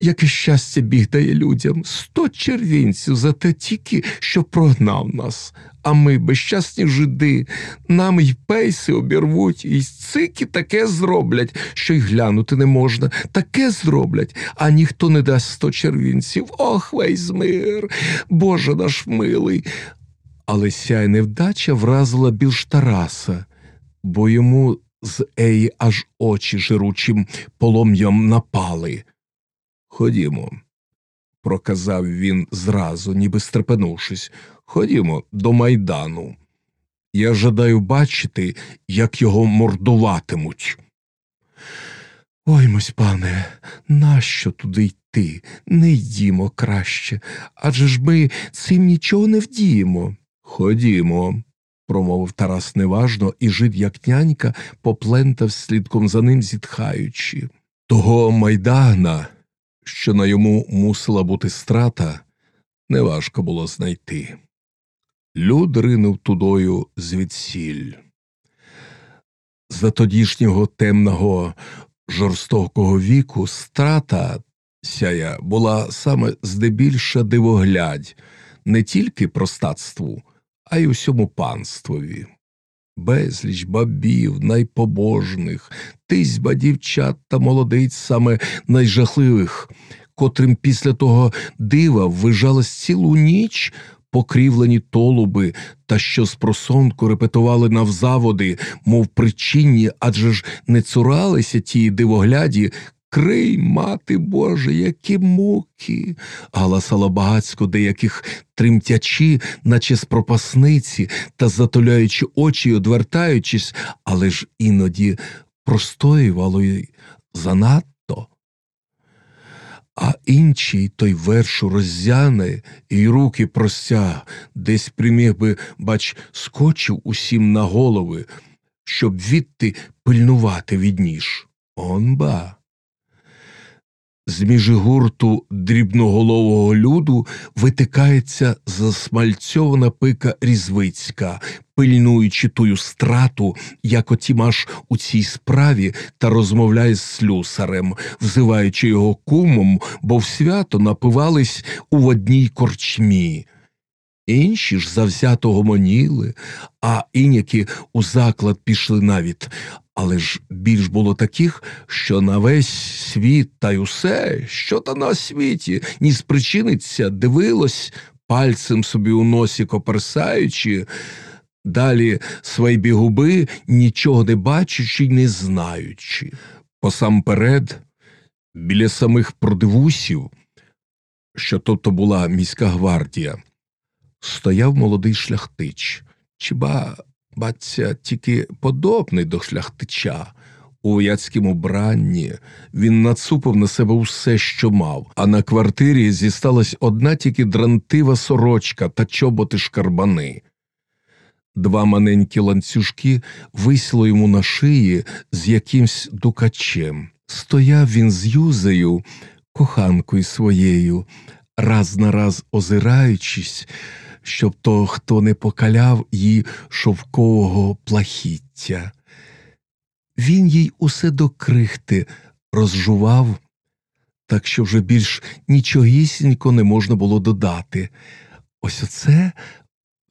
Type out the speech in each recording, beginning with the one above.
Яке щастя біг дає людям сто червінців за те тільки, що прогнав нас. А ми, безщасні жиди, нам й пейси обірвуть, і цики таке зроблять, що й глянути не можна. Таке зроблять, а ніхто не дасть сто червінців. Ох, весь мир, Боже наш милий. Але сяй невдача вразила більш Тараса, бо йому з Еї аж очі жиручим полум'ям напали. Ходімо, проказав він зразу, ніби стрепенувшись. Ходімо до майдану. Я жадаю бачити, як його мордуватимуть. Ой, мось пане, нащо туди йти? Не йдімо краще, адже ж ми цим нічого не вдіємо. Ходімо, промовив Тарас неважно, і жид, як нянька, поплентав слідком за ним, зітхаючи. Того майдана що на йому мусила бути страта, неважко було знайти. Люд ринув тудою звідсіль. За тодішнього темного жорстокого віку страта сяя була саме здебільша дивоглядь не тільки простацтву, а й усьому панствові безліч бабів, найпобожних, тизьба дівчат та молодиць саме найжахливих, котрим після того дива вижалась цілу ніч. Покрівлені толуби та що з просонку репетували навзаводи, мов причинні, адже ж не цуралися ті дивогляді Крий, мати Боже, які муки, галасала багацько деяких тремтячи, наче з пропасниці, та затуляючи очі й одвертаючись, але ж іноді простоювало й занадто. А інший той вершу роззяне і руки простяг, десь приміг би, бач, скочив усім на голови, щоб відти пильнувати від ніж. Он ба з між гурту дрібноголового люду витикається засмальцьована пика різвицька, пильнуючи тую страту, як отімаш у цій справі, та розмовляє з слюсарем, взиваючи його кумом, бо в свято напивались у одній корчмі. Інші ж завзято гомоніли, а іняки у заклад пішли навіть, але ж більш було таких, що на весь світ та й усе, що та на світі, ні спричиниться, дивилось, пальцем собі у носі коперсаючи, далі свої губи, нічого не бачачи й не знаючи. Посамперед, біля самих продивусів, що тобто була міська гвардія, стояв молодий шляхтич. Чіба баться, тільки подобний до шляхтича. У вояцькім убранні він нацупив на себе все, що мав, а на квартирі зісталась одна тільки дрантива сорочка та чоботи шкарбани. Два маленькі ланцюжки висіло йому на шиї з якимсь дукачем. Стояв він з юзею, коханкою своєю, раз на раз озираючись щоб то хто не покаляв їй шовкового плахіття. Він їй усе до крихти розжував, так що вже більш нічогісінько не можна було додати. Ось оце,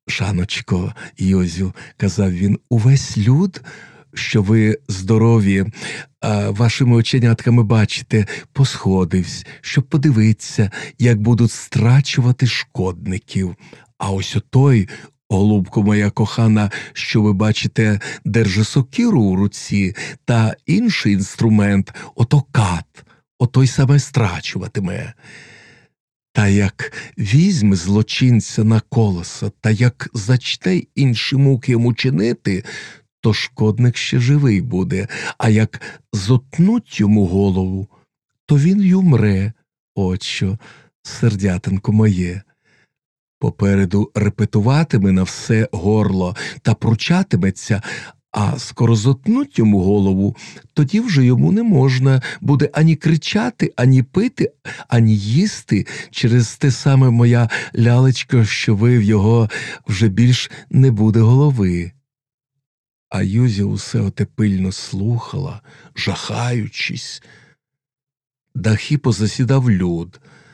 шаночко Йозю, казав він, увесь люд. Що ви здорові, а вашими оченятками бачите, посходивсь, щоб подивитися, як будуть страчувати шкодників. А ось отой, голубко моя кохана, що ви бачите, держи сокиру у руці та інший інструмент, ото кат, отой саме страчуватиме. Та як візьме злочинця на колеса, та як зачне інші муки йому чинити, то шкодник ще живий буде, а як зотнуть йому голову, то він й умре, от що, сердятинко моє. Попереду репетуватиме на все горло та пручатиметься, а скоро зотнуть йому голову, тоді вже йому не можна буде ані кричати, ані пити, ані їсти через те саме моя лялечко, що ви в його вже більш не буде голови. А Юзя усе оте пильно слухала, жахаючись. дахи позасідав люд.